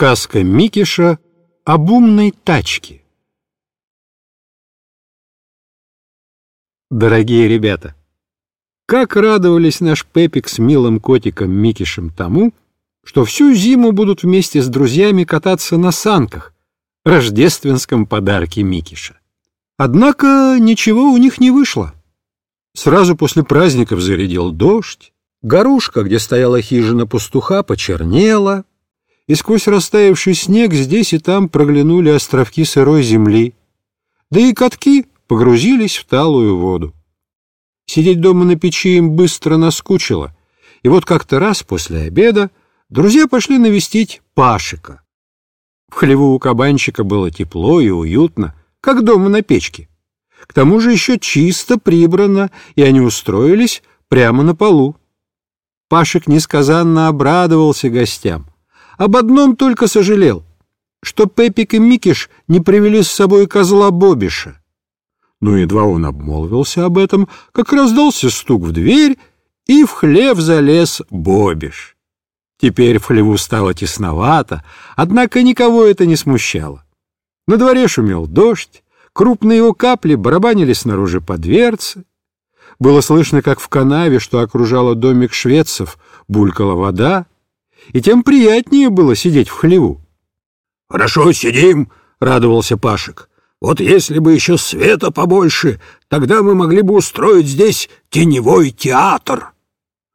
Сказка Микиша об умной тачке. Дорогие ребята, как радовались наш Пепик с милым котиком Микишем тому, что всю зиму будут вместе с друзьями кататься на санках, рождественском подарке Микиша. Однако ничего у них не вышло. Сразу после праздников зарядил дождь, горушка, где стояла хижина пастуха, почернела, и сквозь растаявший снег здесь и там проглянули островки сырой земли, да и катки погрузились в талую воду. Сидеть дома на печи им быстро наскучило, и вот как-то раз после обеда друзья пошли навестить Пашика. В хлеву у кабанчика было тепло и уютно, как дома на печке. К тому же еще чисто прибрано, и они устроились прямо на полу. Пашек несказанно обрадовался гостям. Об одном только сожалел, что Пепик и Микиш не привели с собой козла Бобиша. Но едва он обмолвился об этом, как раздался стук в дверь, и в хлев залез Бобиш. Теперь в хлеву стало тесновато, однако никого это не смущало. На дворе шумел дождь, крупные его капли барабанили снаружи по дверце. Было слышно, как в канаве, что окружало домик шведцев, булькала вода, и тем приятнее было сидеть в хлеву. — Хорошо сидим, — радовался Пашек. — Вот если бы еще света побольше, тогда мы могли бы устроить здесь теневой театр.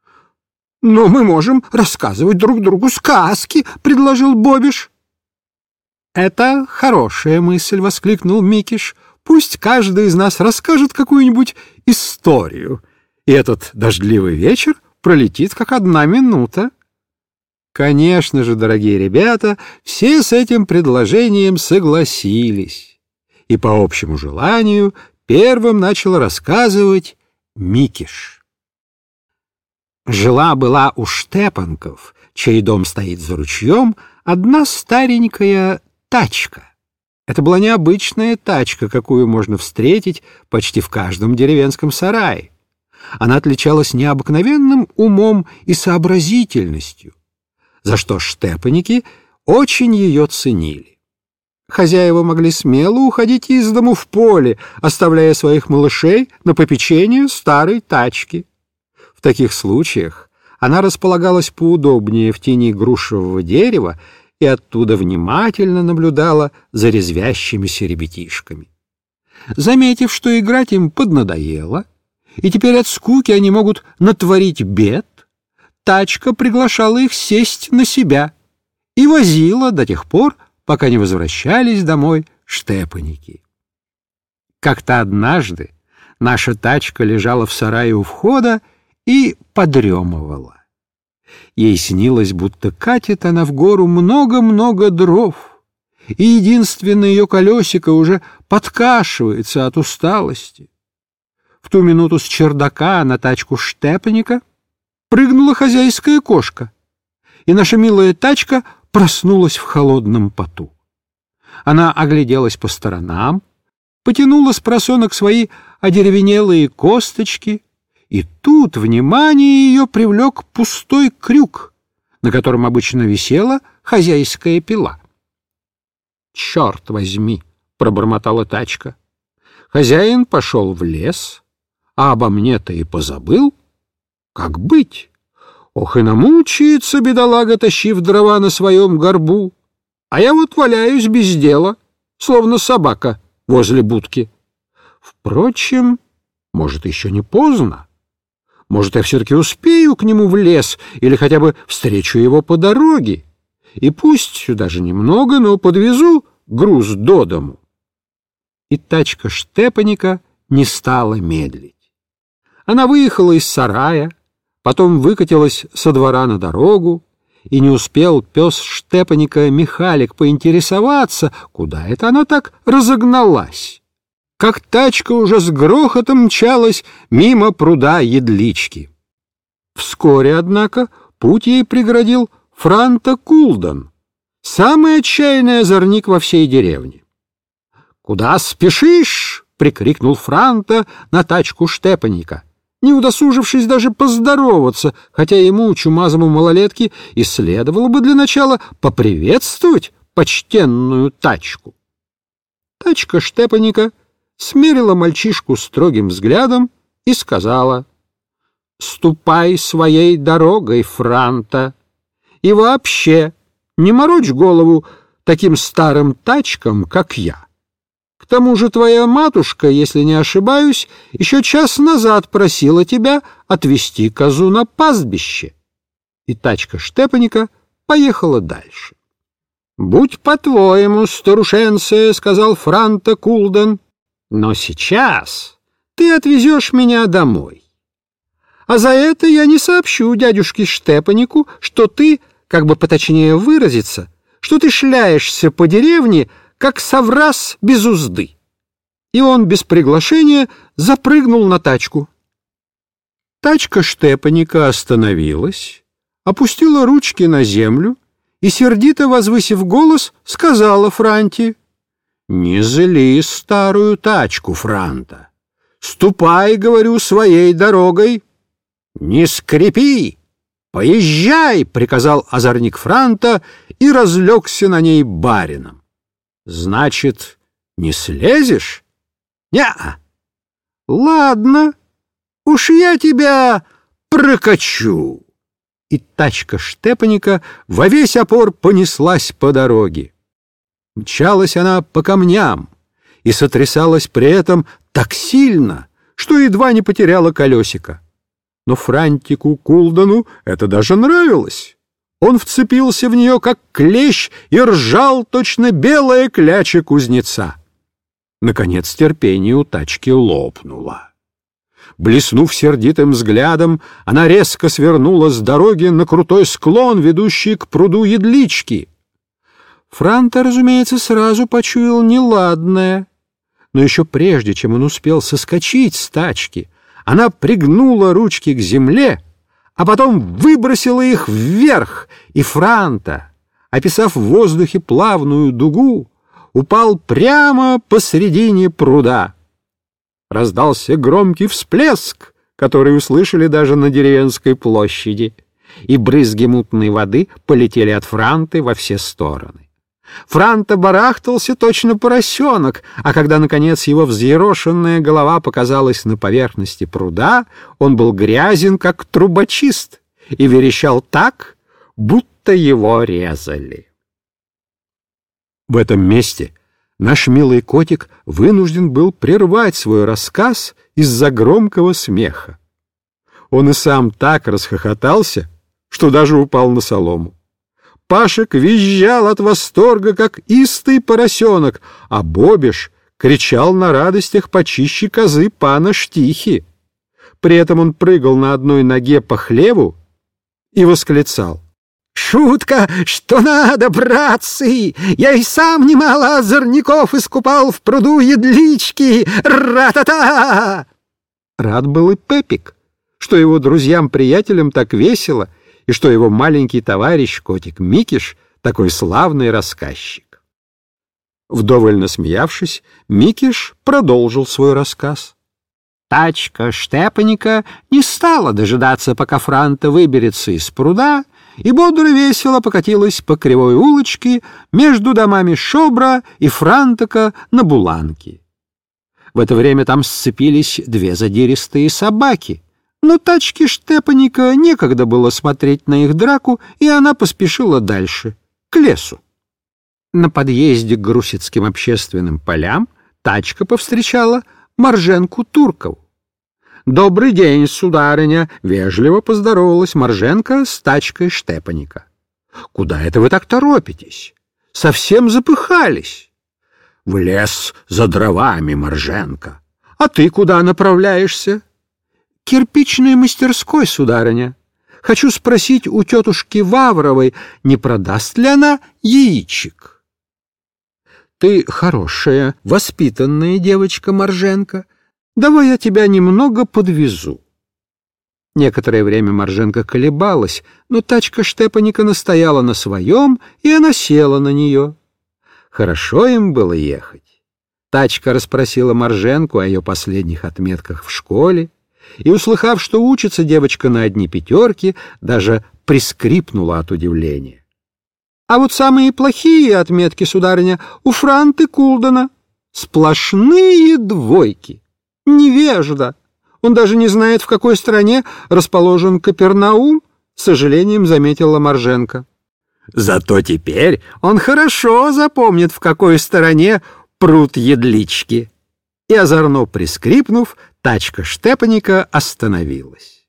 — Но мы можем рассказывать друг другу сказки, — предложил Бобиш. — Это хорошая мысль, — воскликнул Микиш. — Пусть каждый из нас расскажет какую-нибудь историю, и этот дождливый вечер пролетит как одна минута. Конечно же, дорогие ребята, все с этим предложением согласились. И по общему желанию первым начал рассказывать Микиш. Жила-была у Штепанков, чей дом стоит за ручьем, одна старенькая тачка. Это была необычная тачка, какую можно встретить почти в каждом деревенском сарае. Она отличалась необыкновенным умом и сообразительностью за что штепаники очень ее ценили. Хозяева могли смело уходить из дому в поле, оставляя своих малышей на попечение старой тачки. В таких случаях она располагалась поудобнее в тени грушевого дерева и оттуда внимательно наблюдала за резвящимися ребятишками. Заметив, что играть им поднадоело, и теперь от скуки они могут натворить бед, тачка приглашала их сесть на себя и возила до тех пор, пока не возвращались домой штепаники. Как-то однажды наша тачка лежала в сарае у входа и подремывала. Ей снилось, будто катит она в гору много-много дров, и единственное ее колесико уже подкашивается от усталости. В ту минуту с чердака на тачку штепаника — прыгнула хозяйская кошка, и наша милая тачка проснулась в холодном поту. Она огляделась по сторонам, потянула с просонок свои одеревенелые косточки, и тут внимание ее привлек пустой крюк, на котором обычно висела хозяйская пила. «Черт возьми!» — пробормотала тачка. Хозяин пошел в лес, а обо мне-то и позабыл — как быть? Ох, и намучается бедолага, тащив дрова на своем горбу. А я вот валяюсь без дела, словно собака возле будки. Впрочем, может, еще не поздно. Может, я все-таки успею к нему в лес или хотя бы встречу его по дороге. И пусть даже немного, но подвезу груз до дому. И тачка Штепаника не стала медлить. Она выехала из сарая, потом выкатилась со двора на дорогу, и не успел пес Штепаника Михалик поинтересоваться, куда это она так разогналась. Как тачка уже с грохотом мчалась мимо пруда едлички. Вскоре, однако, путь ей преградил Франта Кулдан, самый отчаянный озорник во всей деревне. «Куда спешишь?» — прикрикнул Франта на тачку Штепаника. Не удосужившись даже поздороваться, хотя ему, чумазому малолетке, и следовало бы для начала поприветствовать почтенную тачку. Тачка Штепаника смерила мальчишку строгим взглядом и сказала, «Ступай своей дорогой, Франта, и вообще не морочь голову таким старым тачкам, как я. К тому же твоя матушка, если не ошибаюсь, еще час назад просила тебя отвезти козу на пастбище. И тачка Штепаника поехала дальше. — Будь по-твоему, старушенция, — сказал Франта Кулден, — но сейчас ты отвезешь меня домой. А за это я не сообщу дядюшке Штепанику, что ты, как бы поточнее выразиться, что ты шляешься по деревне, как соврас без узды. И он без приглашения запрыгнул на тачку. Тачка Штепаника остановилась, опустила ручки на землю и, сердито возвысив голос, сказала Франти, «Не зли старую тачку, Франта. Ступай, говорю, своей дорогой. Не скрипи, поезжай!» — приказал озорник Франта и разлегся на ней барином. Значит, не слезешь? Не-а. Ладно, уж я тебя прокачу. И тачка Штепаника во весь опор понеслась по дороге. Мчалась она по камням и сотрясалась при этом так сильно, что едва не потеряла колесико. Но Франтику Кулдану это даже нравилось. Он вцепился в нее, как клещ, и ржал точно белая кляча кузнеца. Наконец терпение у тачки лопнуло. Блеснув сердитым взглядом, она резко свернула с дороги на крутой склон, ведущий к пруду Едлички. Франта, разумеется, сразу почуял неладное. Но еще прежде, чем он успел соскочить с тачки, она пригнула ручки к земле — а потом выбросила их вверх, и Франта, описав в воздухе плавную дугу, упал прямо посредине пруда. Раздался громкий всплеск, который услышали даже на деревенской площади, и брызги мутной воды полетели от Франты во все стороны. Франта барахтался точно поросенок, а когда, наконец, его взъерошенная голова показалась на поверхности пруда, он был грязен, как трубочист, и верещал так, будто его резали. В этом месте наш милый котик вынужден был прервать свой рассказ из-за громкого смеха. Он и сам так расхохотался, что даже упал на солому. Пашек визжал от восторга, как истый поросенок, а Бобиш кричал на радостях почище козы пана Штихи. При этом он прыгал на одной ноге по хлеву и восклицал. «Шутка, что надо, братцы! Я и сам немало озорников искупал в пруду едлички! Ра-та-та!» Рад был и Пепик, что его друзьям-приятелям так весело — и что его маленький товарищ, котик Микиш, такой славный рассказчик. Вдоволь насмеявшись, Микиш продолжил свой рассказ. Тачка Штепаника не стала дожидаться, пока Франта выберется из пруда, и бодро весело покатилась по кривой улочке между домами Шобра и Франтака на Буланке. В это время там сцепились две задиристые собаки — но тачке Штепаника некогда было смотреть на их драку, и она поспешила дальше, к лесу. На подъезде к Грусицким общественным полям тачка повстречала Марженку Туркову. «Добрый день, сударыня!» — вежливо поздоровалась Марженка с тачкой Штепаника. «Куда это вы так торопитесь? Совсем запыхались!» «В лес за дровами, Марженка. А ты куда направляешься?» Кирпичной мастерской, сударыня. Хочу спросить у тетушки Вавровой, не продаст ли она яичек. Ты хорошая, воспитанная девочка Марженко. Давай я тебя немного подвезу. Некоторое время Марженко колебалась, но тачка Штепаника настояла на своем, и она села на нее. Хорошо им было ехать. Тачка расспросила Марженку о ее последних отметках в школе, и, услыхав, что учится девочка на одни пятерки, даже прискрипнула от удивления. А вот самые плохие отметки, сударыня, у Франты Кулдена. Сплошные двойки. Невежда. Он даже не знает, в какой стране расположен Капернаум, с сожалением заметила Марженко. Зато теперь он хорошо запомнит, в какой стороне пруд едлички. И, озорно прискрипнув, тачка Штепаника остановилась.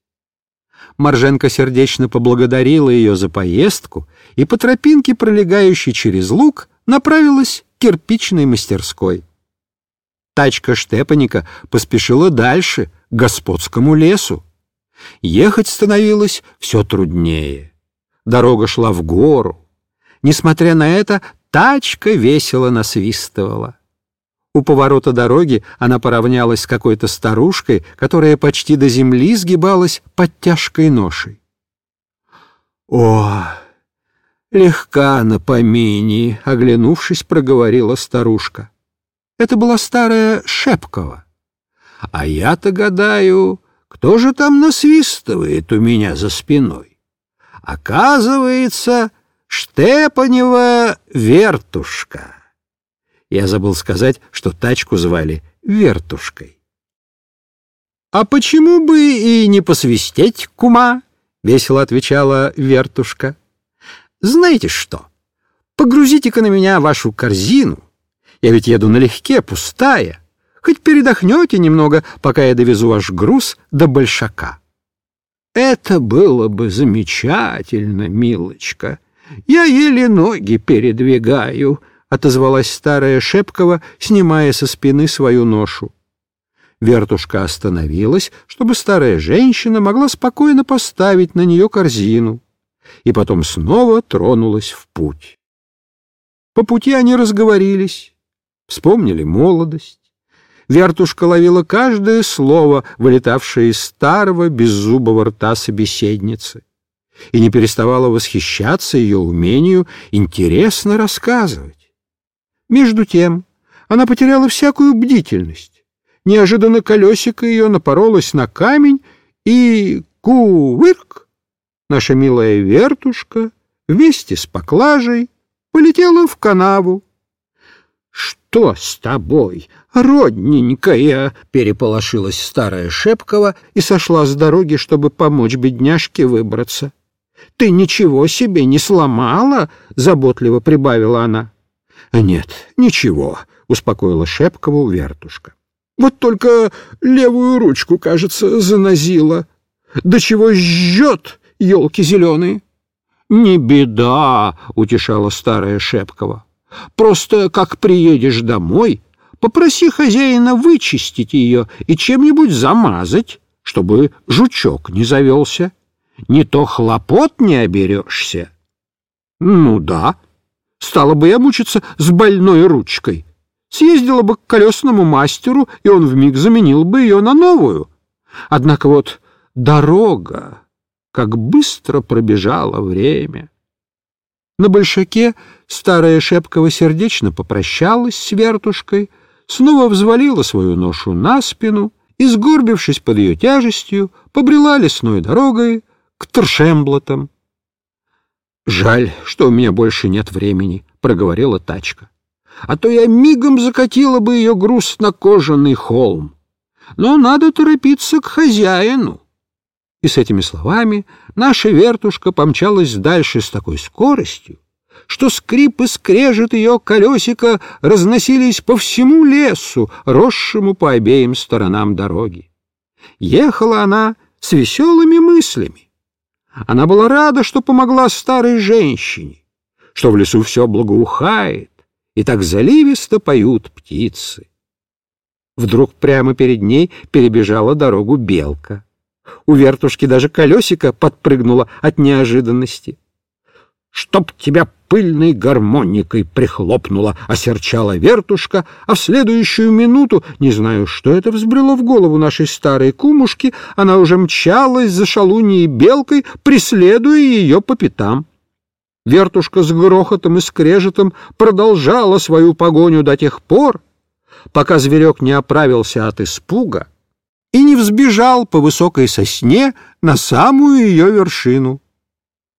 Марженко сердечно поблагодарила ее за поездку и по тропинке, пролегающей через луг, направилась к кирпичной мастерской. Тачка Штепаника поспешила дальше, к господскому лесу. Ехать становилось все труднее. Дорога шла в гору. Несмотря на это, тачка весело насвистывала. У поворота дороги она поравнялась с какой-то старушкой, которая почти до земли сгибалась под тяжкой ношей. «О, легка на помине!» — оглянувшись, проговорила старушка. Это была старая Шепкова. «А я-то гадаю, кто же там насвистывает у меня за спиной? Оказывается, Штепанева вертушка». Я забыл сказать, что тачку звали Вертушкой. «А почему бы и не посвистеть, кума?» — весело отвечала Вертушка. «Знаете что? Погрузите-ка на меня вашу корзину. Я ведь еду налегке, пустая. Хоть передохнете немного, пока я довезу ваш груз до Большака». «Это было бы замечательно, милочка. Я еле ноги передвигаю», — отозвалась старая Шепкова, снимая со спины свою ношу. Вертушка остановилась, чтобы старая женщина могла спокойно поставить на нее корзину, и потом снова тронулась в путь. По пути они разговорились, вспомнили молодость. Вертушка ловила каждое слово, вылетавшее из старого беззубого рта собеседницы, и не переставала восхищаться ее умению интересно рассказывать. Между тем она потеряла всякую бдительность. Неожиданно колесико ее напоролось на камень, и кувырк, наша милая вертушка, вместе с поклажей полетела в канаву. «Что с тобой, родненькая?» — переполошилась старая Шепкова и сошла с дороги, чтобы помочь бедняжке выбраться. «Ты ничего себе не сломала?» — заботливо прибавила она. «Нет, ничего», — успокоила Шепкову вертушка. «Вот только левую ручку, кажется, занозила. До чего жжет, елки зеленые!» «Не беда», — утешала старая Шепкова. «Просто, как приедешь домой, попроси хозяина вычистить ее и чем-нибудь замазать, чтобы жучок не завелся. Не то хлопот не оберешься». «Ну да», Стала бы я мучиться с больной ручкой. Съездила бы к колесному мастеру, и он вмиг заменил бы ее на новую. Однако вот дорога, как быстро пробежало время. На большаке старая Шепкова сердечно попрощалась с вертушкой, снова взвалила свою ношу на спину и, сгорбившись под ее тяжестью, побрела лесной дорогой к Тршемблотам. «Жаль, что у меня больше нет времени», — проговорила тачка. «А то я мигом закатила бы ее груз на кожаный холм. Но надо торопиться к хозяину». И с этими словами наша вертушка помчалась дальше с такой скоростью, что скрип и скрежет ее колесика разносились по всему лесу, росшему по обеим сторонам дороги. Ехала она с веселыми мыслями. Она была рада, что помогла старой женщине, что в лесу все благоухает, и так заливисто поют птицы. Вдруг прямо перед ней перебежала дорогу белка. У вертушки даже колесико подпрыгнуло от неожиданности. «Чтоб тебя пыльной гармоникой прихлопнула!» — осерчала вертушка, а в следующую минуту, не знаю, что это взбрело в голову нашей старой кумушки, она уже мчалась за шалуньей белкой, преследуя ее по пятам. Вертушка с грохотом и скрежетом продолжала свою погоню до тех пор, пока зверек не оправился от испуга и не взбежал по высокой сосне на самую ее вершину.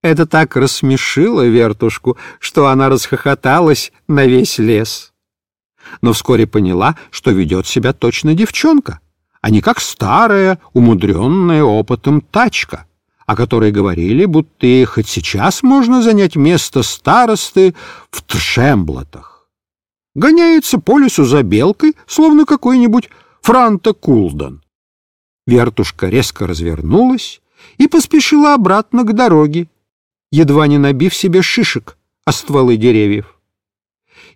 Это так рассмешило вертушку, что она расхохоталась на весь лес. Но вскоре поняла, что ведет себя точно девчонка, а не как старая, умудренная опытом тачка, о которой говорили, будто ей хоть сейчас можно занять место старосты в Тшемблатах. Гоняется по лесу за белкой, словно какой-нибудь Франта Кулдан. Вертушка резко развернулась и поспешила обратно к дороге, едва не набив себе шишек о стволы деревьев.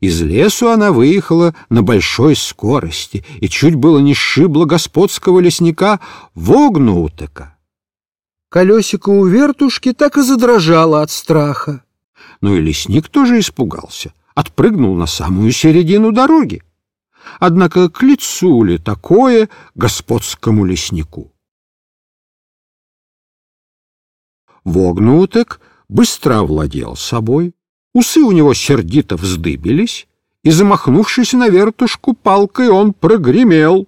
Из лесу она выехала на большой скорости и чуть было не сшибла господского лесника Вогнутека. Колесико у вертушки так и задрожало от страха. Но и лесник тоже испугался, отпрыгнул на самую середину дороги. Однако к лицу ли такое господскому леснику? Вогнутек быстро овладел собой, усы у него сердито вздыбились, и, замахнувшись на вертушку палкой, он прогремел.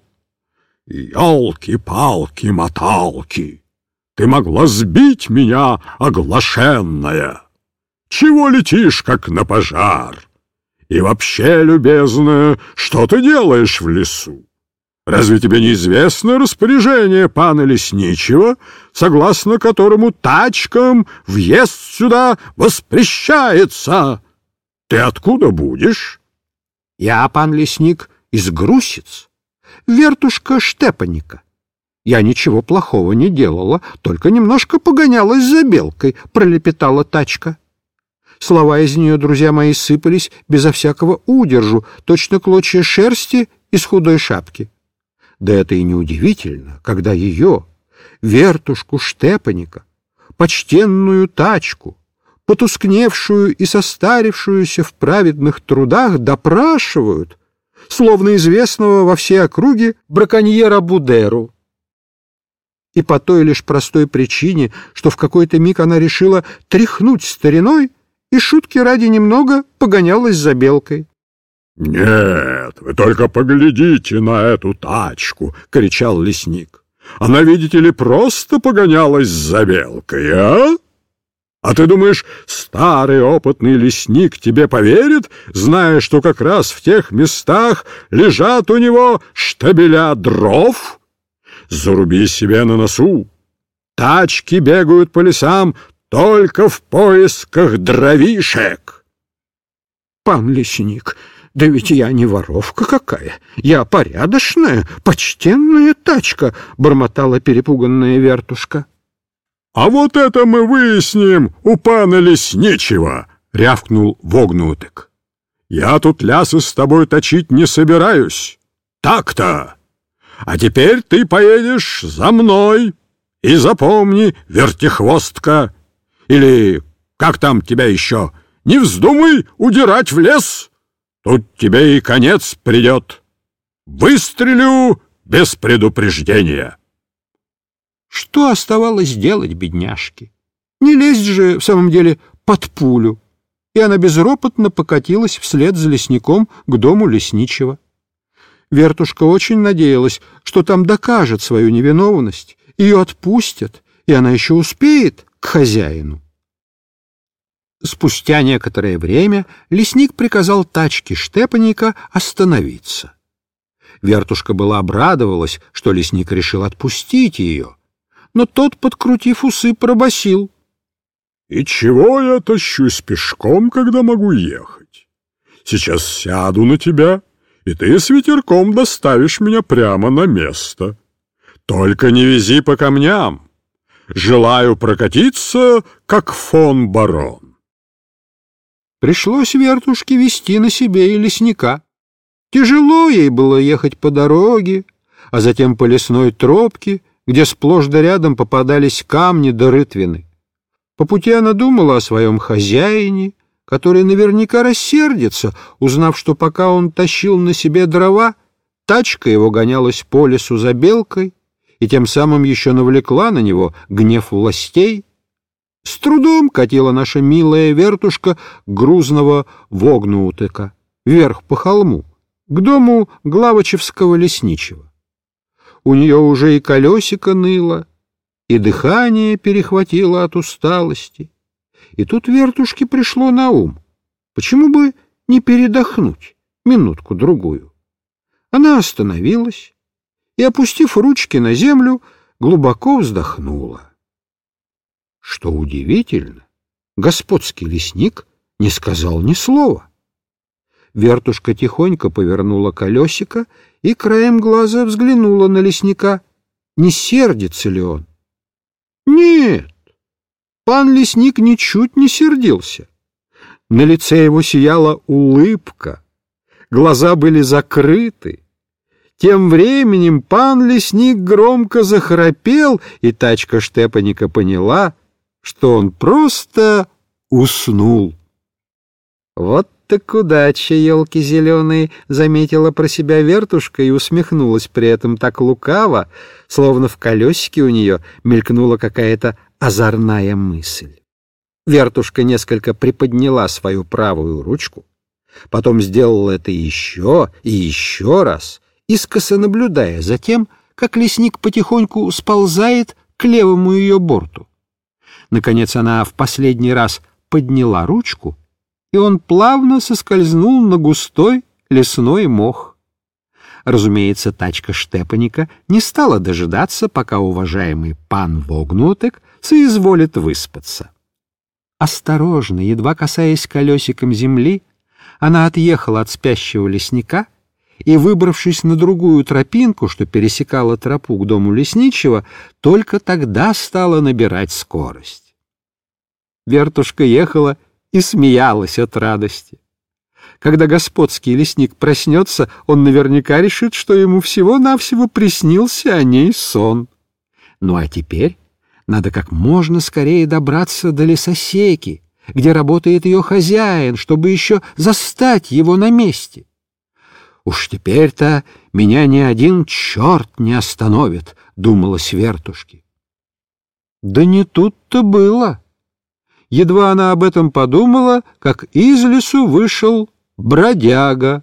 «Ялки-палки-моталки! Ты могла сбить меня, оглашенная! Чего летишь, как на пожар? И вообще, любезная, что ты делаешь в лесу? Разве тебе неизвестно распоряжение пана Лесничего, согласно которому тачкам въезд сюда воспрещается? Ты откуда будешь? Я, пан лесник, из Грусиц, вертушка Штепаника. Я ничего плохого не делала, только немножко погонялась за белкой, пролепетала тачка. Слова из нее, друзья мои, сыпались безо всякого удержу, точно клочья шерсти из худой шапки. Да это и неудивительно, когда ее, вертушку Штепаника, почтенную тачку, потускневшую и состарившуюся в праведных трудах, допрашивают, словно известного во всей округе браконьера Будеру. И по той лишь простой причине, что в какой-то миг она решила тряхнуть стариной и шутки ради немного погонялась за белкой. «Нет, вы только поглядите на эту тачку!» — кричал лесник. «Она, видите ли, просто погонялась за белкой, а? А ты думаешь, старый опытный лесник тебе поверит, зная, что как раз в тех местах лежат у него штабеля дров? Заруби себе на носу! Тачки бегают по лесам только в поисках дровишек!» «Пан лесник!» Да ведь я не воровка какая, я порядочная, почтенная тачка, — бормотала перепуганная вертушка. — А вот это мы выясним у пана лесничего, — рявкнул Вогнутек. — Я тут лясы с тобой точить не собираюсь. Так-то. А теперь ты поедешь за мной. И запомни, вертихвостка, или как там тебя еще, не вздумай удирать в лес. Тут тебе и конец придет. Выстрелю без предупреждения. Что оставалось делать, бедняжке? Не лезть же, в самом деле, под пулю. И она безропотно покатилась вслед за лесником к дому лесничего. Вертушка очень надеялась, что там докажет свою невиновность, ее отпустят, и она еще успеет к хозяину. Спустя некоторое время лесник приказал тачке Штепаника остановиться. Вертушка была обрадовалась, что лесник решил отпустить ее, но тот, подкрутив усы, пробасил: «И чего я тащусь пешком, когда могу ехать? Сейчас сяду на тебя, и ты с ветерком доставишь меня прямо на место. Только не вези по камням. Желаю прокатиться, как фон барон». Пришлось вертушке вести на себе и лесника. Тяжело ей было ехать по дороге, а затем по лесной тропке, где сплошь да рядом попадались камни да рытвины. По пути она думала о своем хозяине, который наверняка рассердится, узнав, что пока он тащил на себе дрова, тачка его гонялась по лесу за белкой и тем самым еще навлекла на него гнев властей, с трудом катила наша милая вертушка грузного вогнутыка вверх по холму, к дому Главочевского лесничего. у нее уже и колесико ныло, и дыхание перехватило от усталости. И тут вертушке пришло на ум, почему бы не передохнуть минутку-другую. Она остановилась и, опустив ручки на землю, глубоко вздохнула. Что удивительно, господский лесник не сказал ни слова. Вертушка тихонько повернула колесико и краем глаза взглянула на лесника. Не сердится ли он? Нет, пан лесник ничуть не сердился. На лице его сияла улыбка, глаза были закрыты. Тем временем пан лесник громко захрапел, и тачка Штепаника поняла, что он просто уснул. Вот так удача, елки зеленые, заметила про себя вертушка и усмехнулась при этом так лукаво, словно в колесике у нее мелькнула какая-то озорная мысль. Вертушка несколько приподняла свою правую ручку, потом сделала это еще и еще раз, искоса наблюдая за тем, как лесник потихоньку сползает к левому ее борту. Наконец она в последний раз подняла ручку — и он плавно соскользнул на густой лесной мох. Разумеется, тачка Штепаника не стала дожидаться, пока уважаемый пан Вогнутек соизволит выспаться. Осторожно, едва касаясь колесиком земли, она отъехала от спящего лесника и, выбравшись на другую тропинку, что пересекала тропу к дому лесничего, только тогда стала набирать скорость. Вертушка ехала и смеялась от радости. Когда господский лесник проснется, он наверняка решит, что ему всего-навсего приснился о ней сон. Ну а теперь надо как можно скорее добраться до лесосеки, где работает ее хозяин, чтобы еще застать его на месте. Уж теперь-то меня ни один черт не остановит, — думала Свертушки. Да не тут-то было. Едва она об этом подумала, как из лесу вышел бродяга.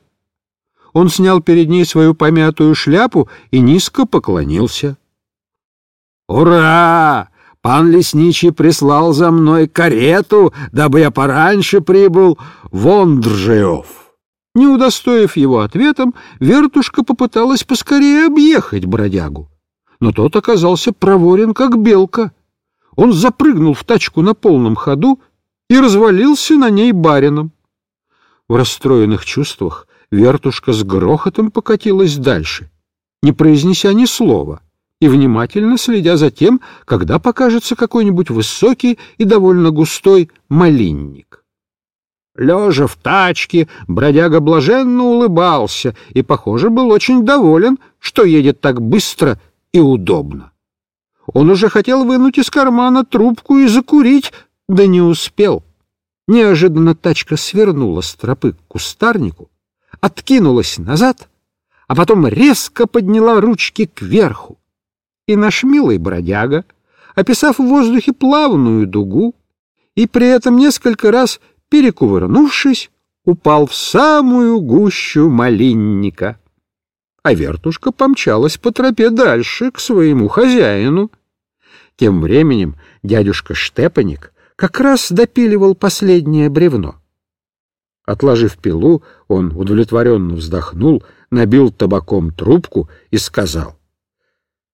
Он снял перед ней свою помятую шляпу и низко поклонился. «Ура! Пан лесничий прислал за мной карету, дабы я пораньше прибыл в Ондржеев». Не удостоив его ответом, вертушка попыталась поскорее объехать бродягу. Но тот оказался проворен, как белка — он запрыгнул в тачку на полном ходу и развалился на ней барином. В расстроенных чувствах вертушка с грохотом покатилась дальше, не произнеся ни слова и внимательно следя за тем, когда покажется какой-нибудь высокий и довольно густой малинник. Лежа в тачке, бродяга блаженно улыбался и, похоже, был очень доволен, что едет так быстро и удобно. Он уже хотел вынуть из кармана трубку и закурить, да не успел. Неожиданно тачка свернула с тропы к кустарнику, откинулась назад, а потом резко подняла ручки кверху. И наш милый бродяга, описав в воздухе плавную дугу и при этом несколько раз перекувырнувшись, упал в самую гущу малинника а вертушка помчалась по тропе дальше, к своему хозяину. Тем временем дядюшка Штепаник как раз допиливал последнее бревно. Отложив пилу, он удовлетворенно вздохнул, набил табаком трубку и сказал,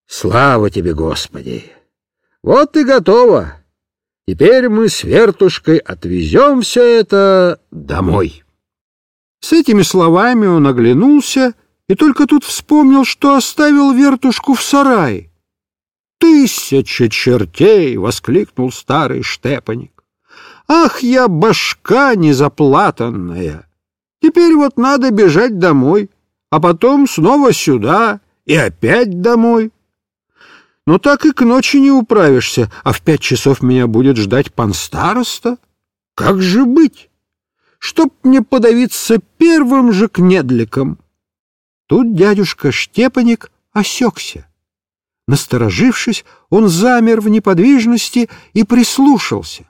«Слава тебе, Господи! Вот и готово! Теперь мы с вертушкой отвезем все это домой». С этими словами он оглянулся и только тут вспомнил, что оставил вертушку в сарае. «Тысяча чертей!» — воскликнул старый штепаник. «Ах, я башка незаплатанная! Теперь вот надо бежать домой, а потом снова сюда и опять домой. Но так и к ночи не управишься, а в пять часов меня будет ждать пан староста. Как же быть? Чтоб мне подавиться первым же кнедликом!» Тут дядюшка Штепаник осекся. Насторожившись, он замер в неподвижности и прислушался.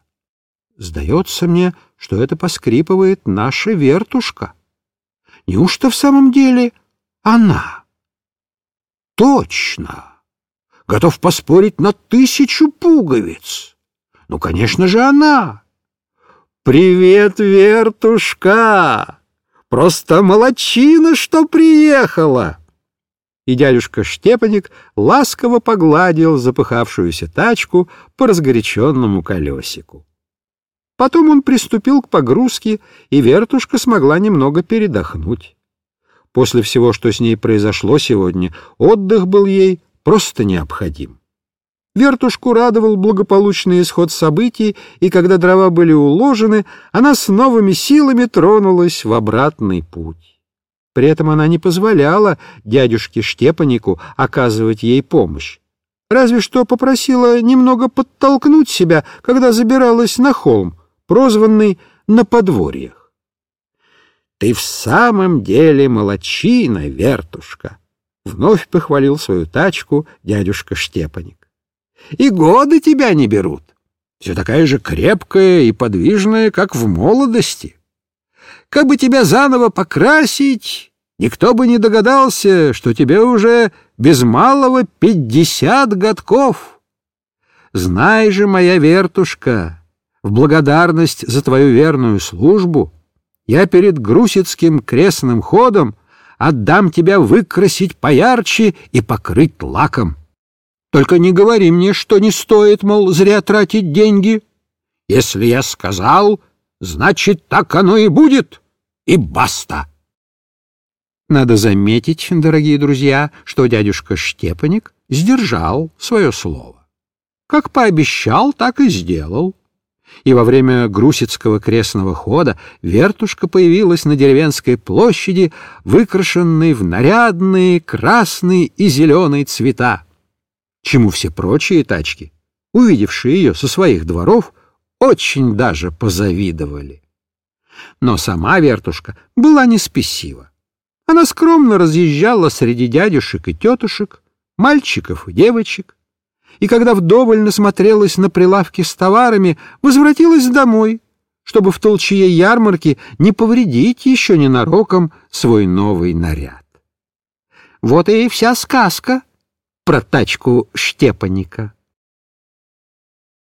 Сдается мне, что это поскрипывает наша вертушка. Неужто в самом деле она? точно! Готов поспорить на тысячу пуговиц. Ну, конечно же, она. «Привет, вертушка! Просто молочина, что приехала!» И дядюшка Штепаник ласково погладил запыхавшуюся тачку по разгоряченному колесику. Потом он приступил к погрузке, и вертушка смогла немного передохнуть. После всего, что с ней произошло сегодня, отдых был ей просто необходим. Вертушку радовал благополучный исход событий, и когда дрова были уложены, она с новыми силами тронулась в обратный путь. При этом она не позволяла дядюшке Штепанику оказывать ей помощь. Разве что попросила немного подтолкнуть себя, когда забиралась на холм, прозванный «на подворьях». «Ты в самом деле молочина, вертушка!» — вновь похвалил свою тачку дядюшка Штепаник. «И годы тебя не берут. Все такая же крепкая и подвижная, как в молодости. Как бы тебя заново покрасить, никто бы не догадался, что тебе уже без малого пятьдесят годков. Знай же, моя вертушка, в благодарность за твою верную службу я перед Грусицким крестным ходом отдам тебя выкрасить поярче и покрыть лаком. Только не говори мне, что не стоит, мол, зря тратить деньги. Если я сказал, значит, так оно и будет, и баста. Надо заметить, дорогие друзья, что дядюшка Штепаник сдержал свое слово. Как пообещал, так и сделал и во время Грусицкого крестного хода вертушка появилась на деревенской площади, выкрашенной в нарядные красные и зеленые цвета, чему все прочие тачки, увидевшие ее со своих дворов, очень даже позавидовали. Но сама вертушка была не спесива. Она скромно разъезжала среди дядюшек и тетушек, мальчиков и девочек, и когда вдоволь насмотрелась на прилавки с товарами, возвратилась домой, чтобы в толчье ярмарки не повредить еще ненароком свой новый наряд. Вот и вся сказка про тачку Штепаника.